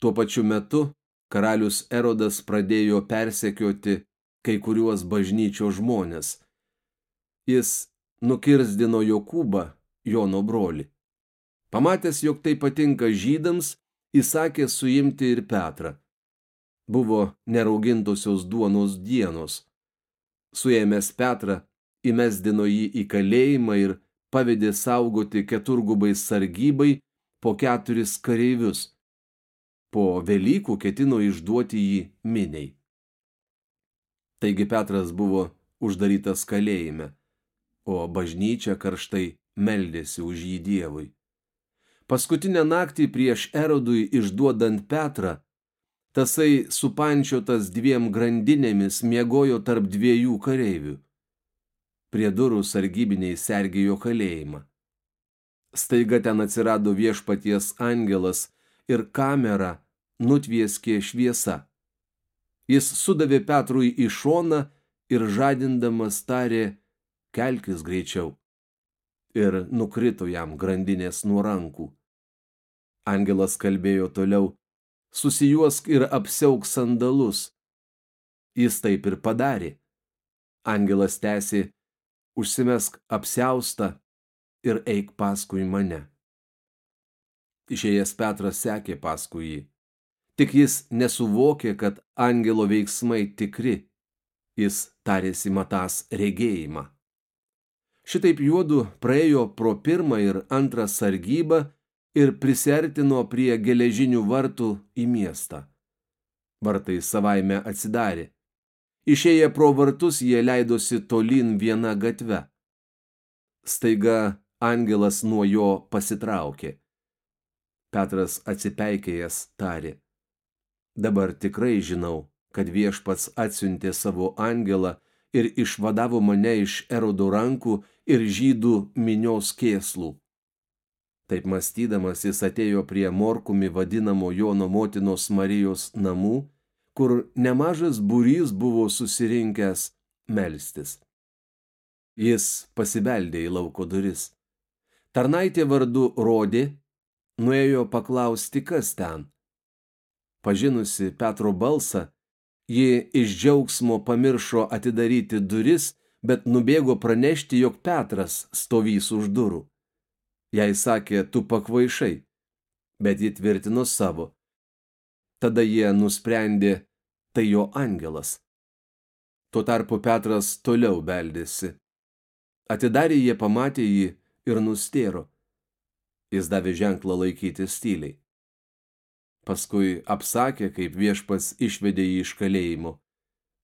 Tuo pačiu metu karalius Erodas pradėjo persekioti kai kuriuos bažnyčio žmonės. Jis nukirzdino Jokūbą, Jono brolį. Pamatęs, jog tai patinka žydams, įsakė suimti ir Petrą. Buvo neraugintosios duonos dienos. Suėmęs Petrą, įmesdino jį į kalėjimą ir pavedė saugoti keturgubai sargybai po keturis kareivius. Po Velykų ketino išduoti jį miniai. Taigi Petras buvo uždarytas kalėjime, o bažnyčia karštai meldėsi už jį Dievui. Paskutinę naktį prieš Erodui išduodant Petrą, tasai supančiotas dviem grandinėmis miegojo tarp dviejų kareivių prie durų sargybiniai sergėjo kalėjimą. Staiga ten atsirado viešpaties angelas ir kamera nutvieskė šviesa. Jis sudavė Petrui į šoną ir žadindamas tarė, kelkis greičiau. Ir nukrito jam grandinės nuo rankų. Angelas kalbėjo toliau, susijuosk ir apsiauk sandalus. Jis taip ir padarė. Angelas tęsė, užsimesk apsiaustą ir eik paskui mane. Išėjęs Petras sekė paskui jį. Tik jis nesuvokė, kad angelo veiksmai tikri. Jis tarėsi matas regėjimą. Šitaip juodu praėjo pro pirmą ir antrą sargybą ir prisertino prie geležinių vartų į miestą. Vartai savaime atsidarė. Išėję pro vartus jie leidosi tolin viena gatve. Staiga angelas nuo jo pasitraukė. Petras atsipeikėjęs tarė. Dabar tikrai žinau, kad viešpats atsiuntė savo angelą ir išvadavo mane iš erodo rankų ir žydų minios kėslų. Taip mąstydamas jis atėjo prie morkumi vadinamo Jono motinos Marijos namų kur nemažas būrys buvo susirinkęs melstis. Jis pasibeldė į lauko duris. Tarnaitė vardu rodė, nuėjo paklausti, kas ten. Pažinusi Petro balsą, ji iš džiaugsmo pamiršo atidaryti duris, bet nubėgo pranešti, jog Petras stovys už durų. Jai sakė, tu pakvaišai, bet ji tvirtino savo. Tada jie nusprendė tai jo angelas. Tuo tarpu Petras toliau beldėsi. Atidarė jie pamatė jį ir nustėro. Jis davė ženklą laikytis tyliai. Paskui apsakė, kaip viešpas išvedė jį iš kalėjimo.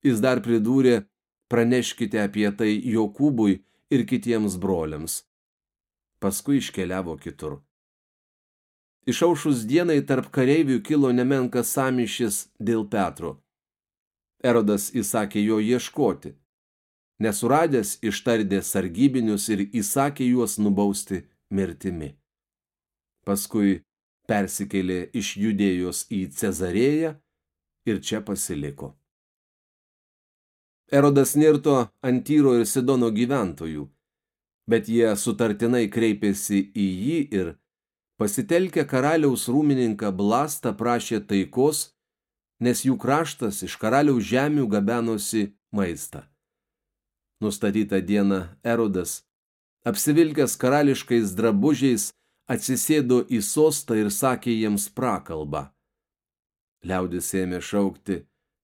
Jis dar pridūrė, praneškite apie tai Jokūbui ir kitiems broliams. Paskui iškeliavo kitur. Išaušus dienai tarp kareivių kilo nemenkas samišis dėl Petro. Erodas įsakė jo ieškoti. Nesuradęs ištardė sargybinius ir įsakė juos nubausti mirtimi. Paskui persikėlė iš judėjos į Cezarėją ir čia pasiliko. Erodas nirto ant Tyro ir Sidono gyventojų, bet jie sutartinai kreipėsi į jį ir pasitelkę karaliaus rūmininką Blastą prašė taikos nes jų kraštas iš karaliaus žemių gabenosi maistą. Nustatytą dieną Erodas, apsivilkęs karališkais drabužiais, atsisėdo į sostą ir sakė jiems prakalbą. Liaudis ėmė šaukti,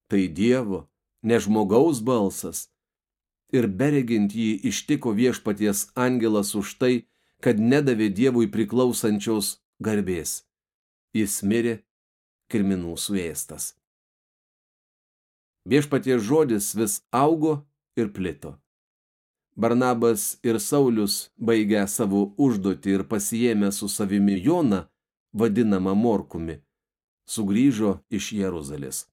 tai Dievo, ne žmogaus balsas. Ir beregint jį ištiko viešpaties angelas už tai, kad nedavė Dievui priklausančios garbės. Jis mirė, kirminų suėstas. Viešpaties žodis vis augo ir plito. Barnabas ir Saulius, baigę savo užduotį ir pasijėmę su savimi Joną, vadinamą Morkumi, sugrįžo iš Jeruzalės.